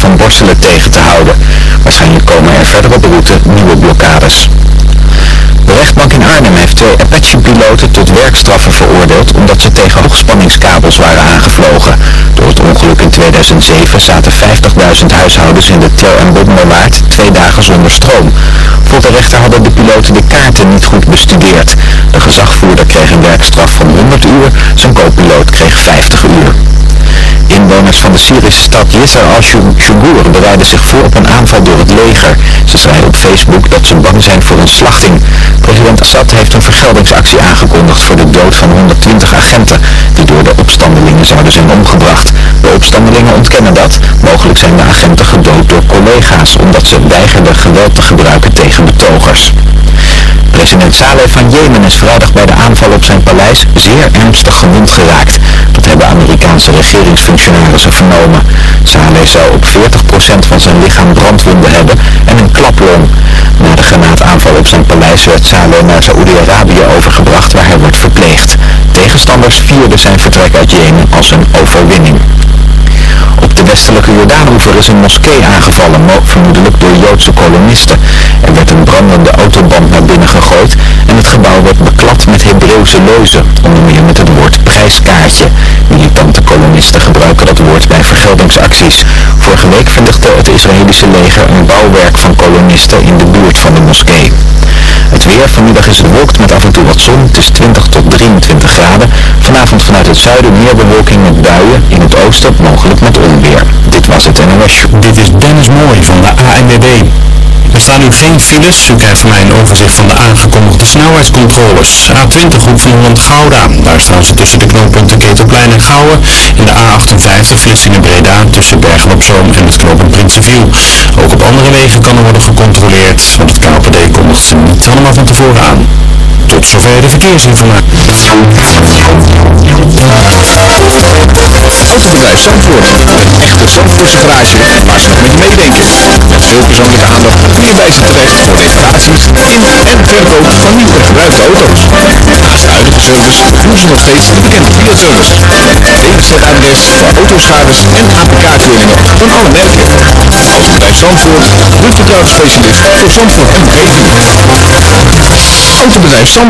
van Borselen tegen te houden. Waarschijnlijk komen er verder op de route nieuwe blokkades. De rechtbank in Arnhem heeft twee Apache-piloten tot werkstraffen veroordeeld omdat ze tegen hoogspanningskabels waren aangevlogen. Door het ongeluk in 2007 zaten 50.000 huishoudens in de Ter en Bommerwaard twee dagen zonder stroom. Volgens de rechter hadden de piloten de kaarten niet goed bestudeerd. De gezagvoerder kreeg een werkstraf van 100 uur, zijn co-piloot kreeg 50 uur. Inwoners van de Syrische stad Yisr al-Shugur bereiden zich voor op een aanval door het leger. Ze schrijven op Facebook dat ze bang zijn voor een slachting. President Assad heeft een vergeldingsactie aangekondigd voor de dood van 120 agenten die door de opstandelingen zouden zijn omgebracht. De opstandelingen ontkennen dat. Mogelijk zijn de agenten gedood door collega's omdat ze weigerden geweld te gebruiken tegen betogers. President Saleh van Jemen is vrijdag bij de aanval op zijn paleis zeer ernstig gewond geraakt. Dat hebben Amerikaanse regeringsfunctionarissen vernomen. Saleh zou op 40% van zijn lichaam brandwonden hebben en een klaplong. Na de granaataanval op zijn paleis werd Saleh naar Saoedi-Arabië overgebracht waar hij wordt verpleegd. Tegenstanders vierden zijn vertrek uit Jemen als een overwinning. Op de westelijke Jordaanoever is een moskee aangevallen, vermoedelijk door Joodse kolonisten. Er werd een brandende autoband naar binnen gegooid en het gebouw werd beklad met Hebreeuwse leuzen, onder meer met het woord prijskaartje. Militante kolonisten gebruiken dat woord bij vergeldingsacties. Vorige week verlichtte het Israëlische leger een bouwwerk van kolonisten in de buurt van de moskee. Het weer, vanmiddag is bewolkt met af en toe wat zon. Het is 20 tot 23 graden. Vanavond vanuit het zuiden meer bewolking met buien. In het oosten mogelijk met onweer. Dit was het NOS. Dit is Dennis Mooi van de ANWB. Geen files. U krijgt van mij een overzicht van de aangekondigde snelheidscontroles. A20 Hoek van Holland-Gouda. Daar staan ze tussen de knooppunten Ketelplein en Gouwen. En de A58 Vlissingen-Breda tussen Bergen-op-Zoom en het knooppunt Prinsenviel. Ook op andere wegen kan er worden gecontroleerd. Want het KPD kondigt ze niet allemaal van tevoren aan. Tot zover de verkeersinformatie. Autobedrijf Zandvoort. Een echte Zandvoortse garage waar ze nog met meedenken. Met veel persoonlijke aandacht kun je bij ze terecht voor reparaties in en verkoop van nieuw en gebruikte auto's. Naast de huidige service doen ze nog steeds de bekende Fiat-service. DWZ-adres voor autoschades en APK-keuringen van alle merken. Autobedrijf Zandvoort, de vertrouwde specialist voor Zandvoort en omgeving. Autobedrijf Zandvoort,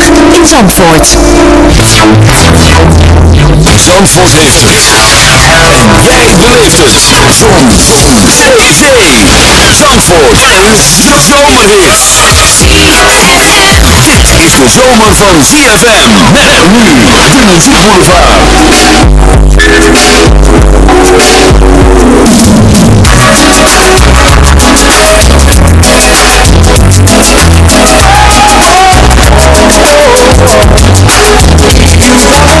in Zandvoort. Zandvoort heeft het. En jij beleeft het. Zon. Zee. Zee. Zandvoort. En zomerhit. Dit is de zomer van ZFM. Met nu de muziekboulevard. Oh, oh, oh, oh, oh,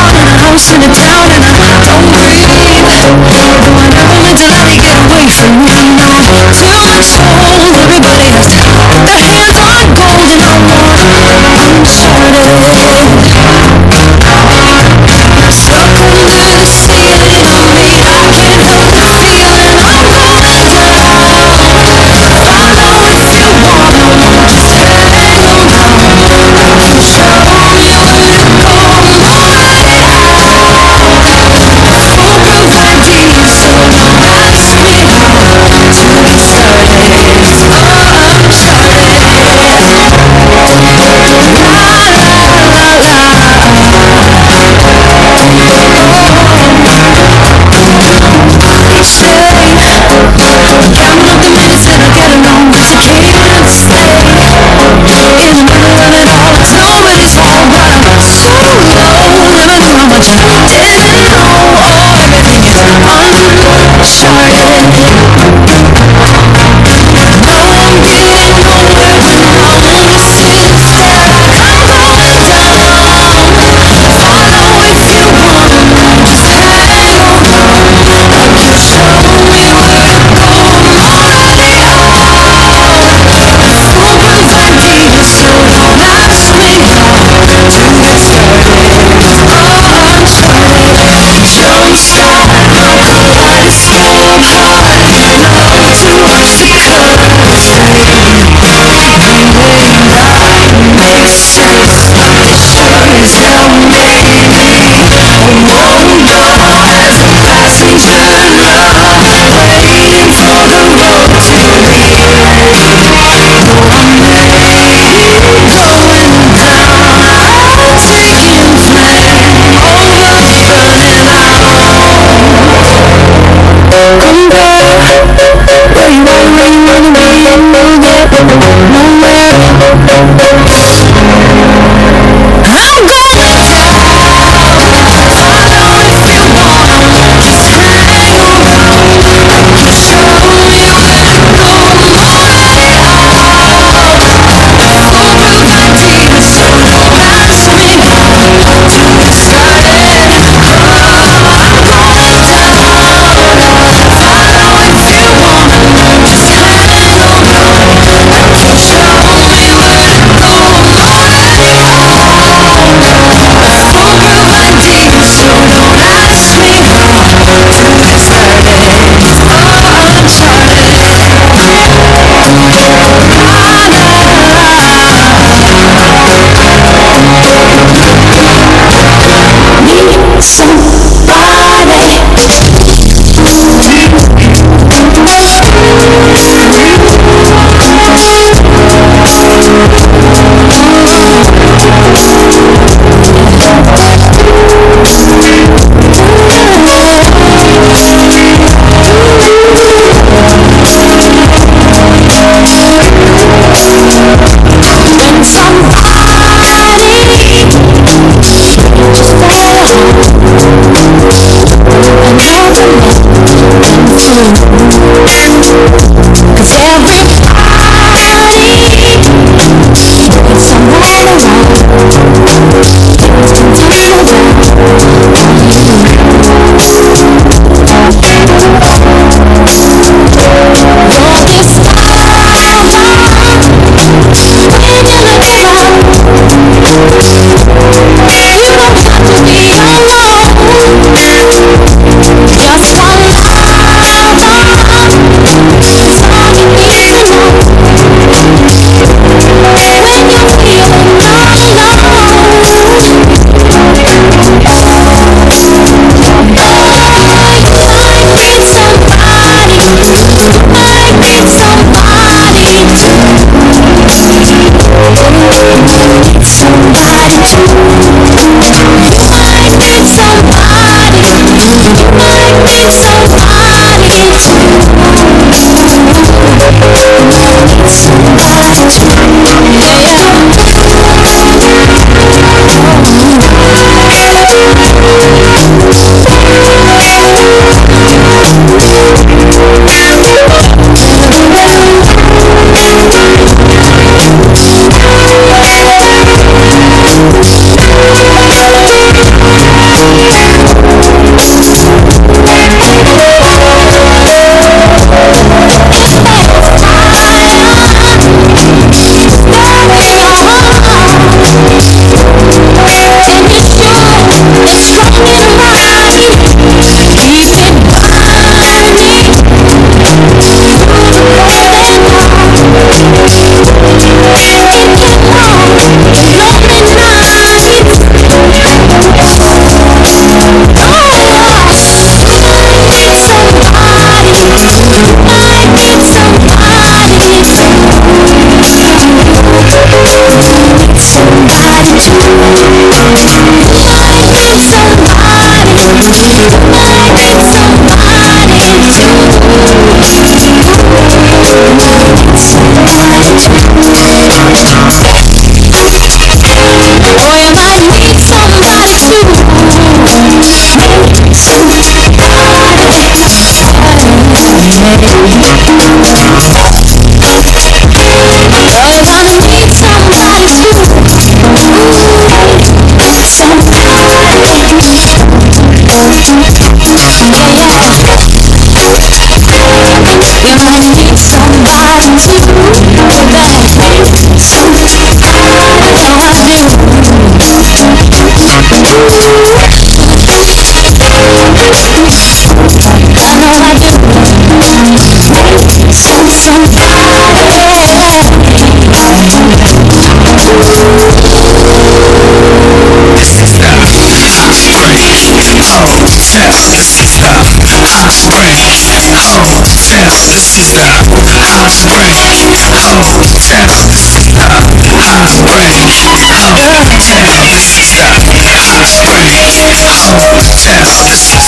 centuries start in the first centuries Europe centuries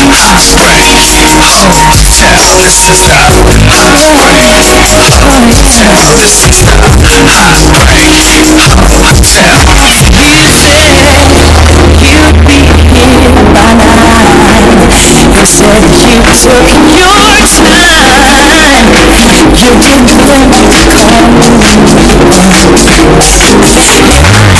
This is North Rome centuries start This is centuries start North centuries you. said you'd be here by nine you said you took your time you didn't think you'd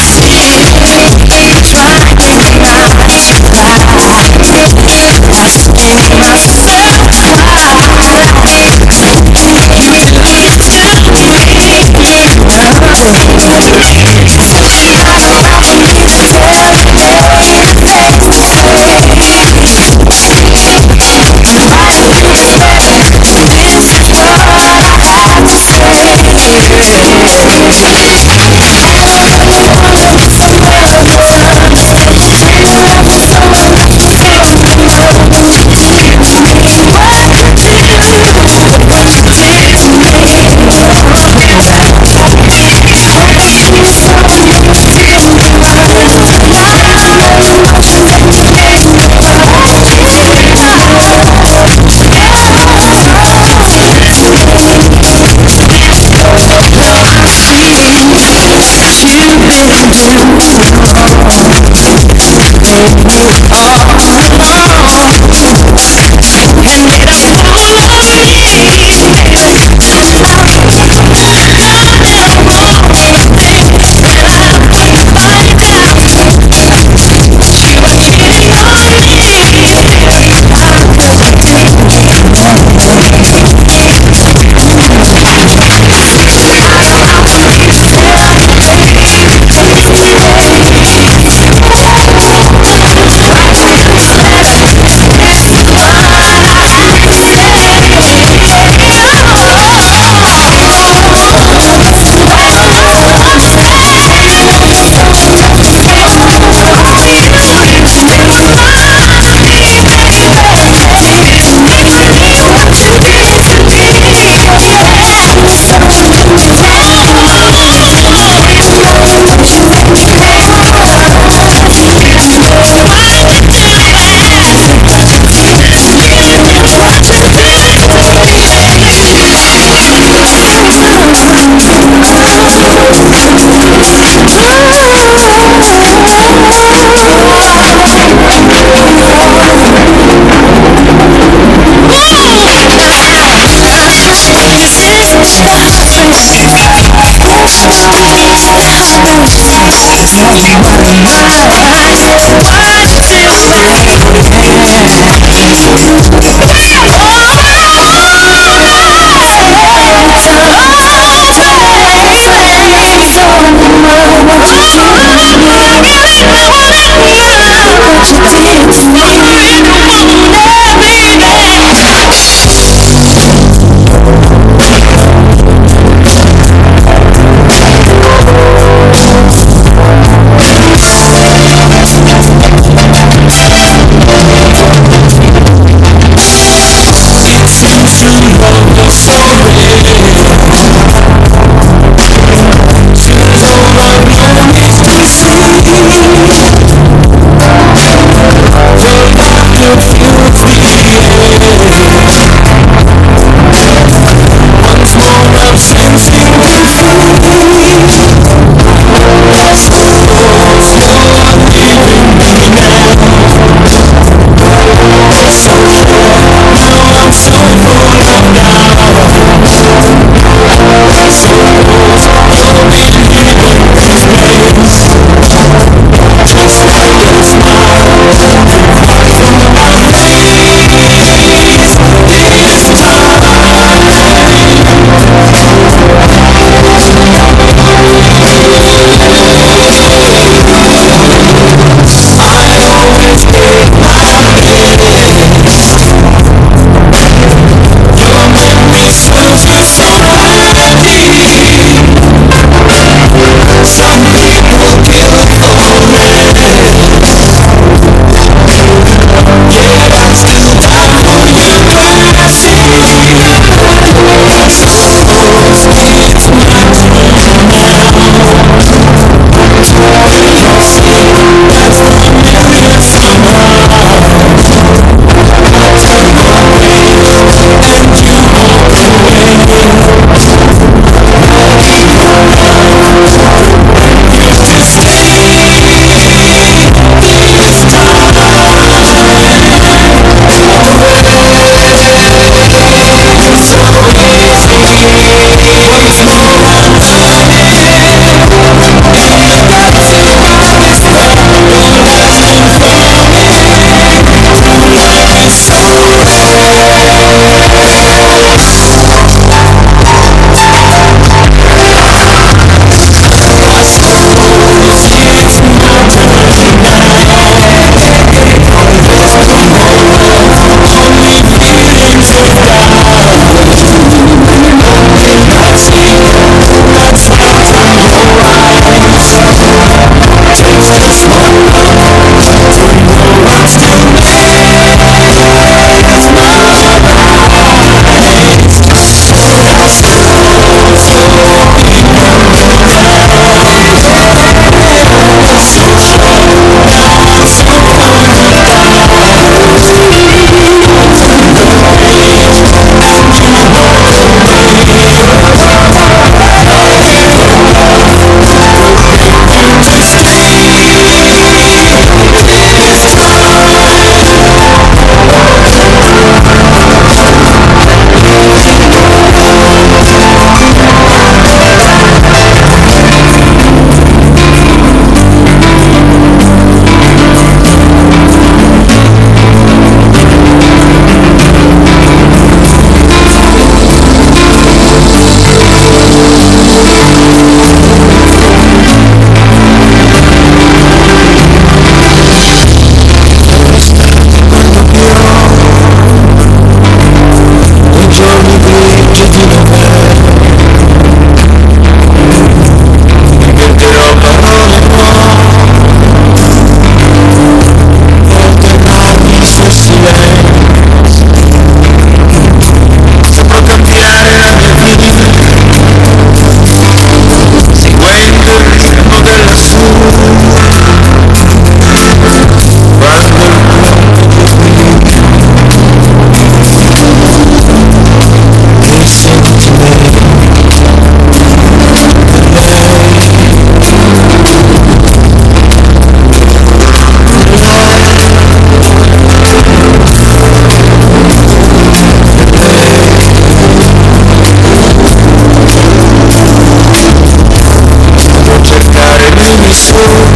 Thank you.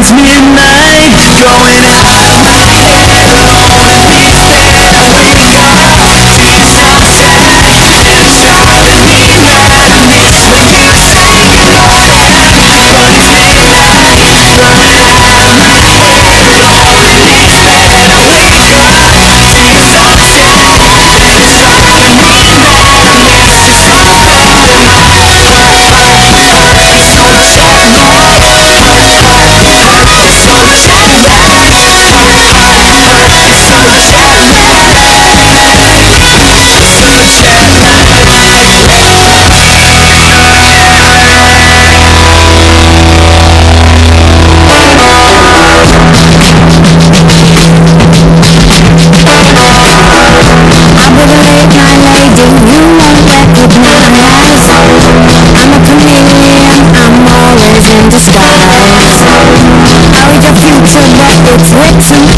It's midnight, Going. disguise Out of future rockets, it's written.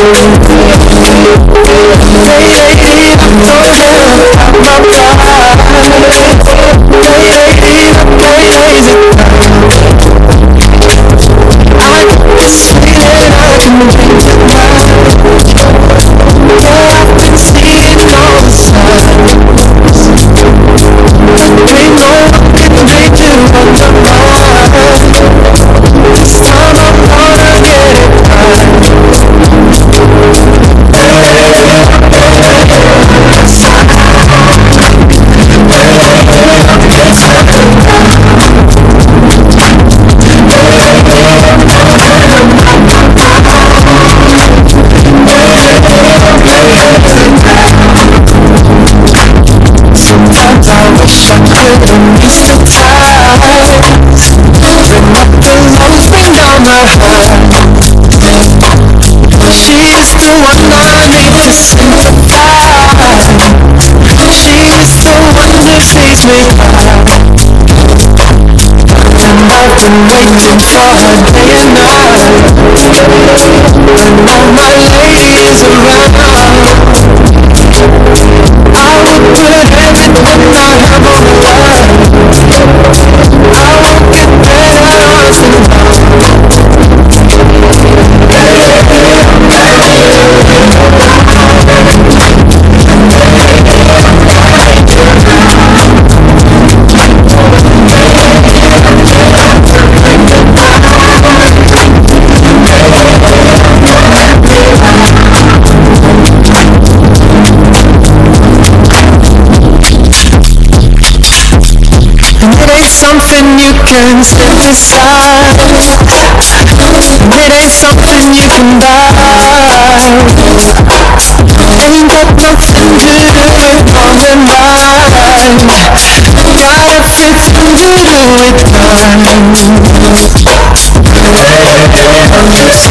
Thank you. Zomerhits. been waiting for her day and night turns to the sun It ain't something you can buy. Ain't got nothing to do with falling line Life fits to do with time Baby, I'm just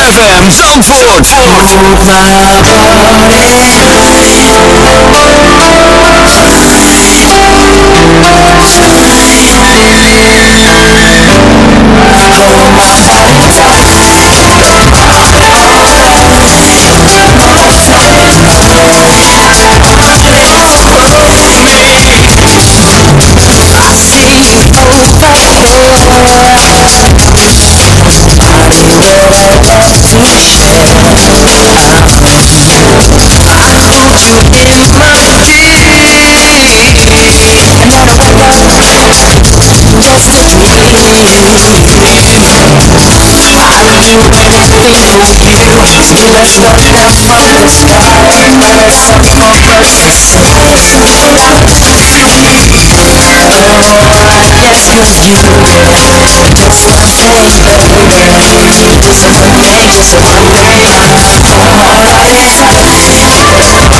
FM Zandvoort. Zandvoort. people kill You as well have fun as you are in there Some focus is so good I wish to see you Oh, I you did one thing that we can't keep So don't make it so unreal you.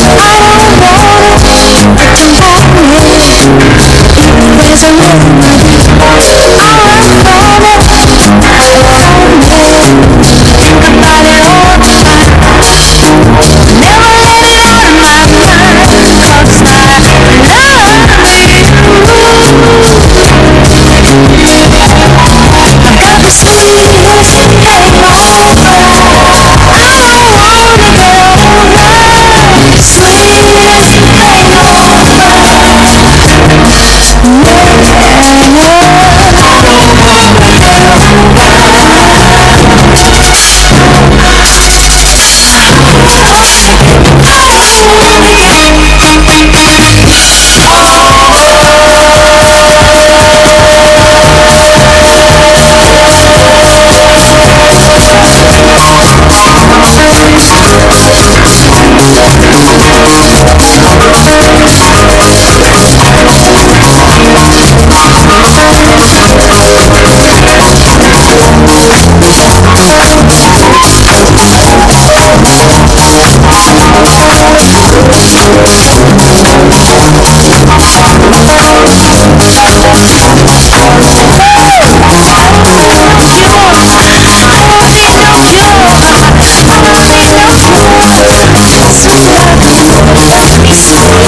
I don't wanna, I don't wanna Even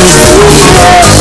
Música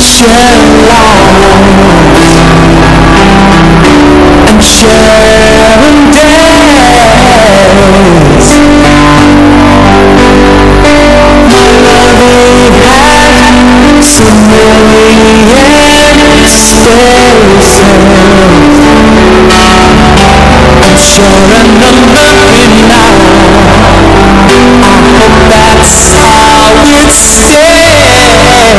share life and sharing days. My loving had so many excuses. I'm.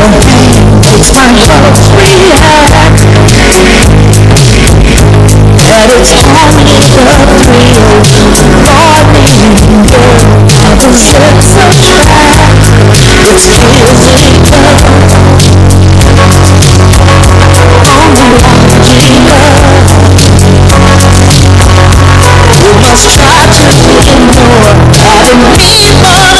It's time for react But it's only the thrill Falling though Of a sex of lack Is physical I'm watching love You. must try to be more Having people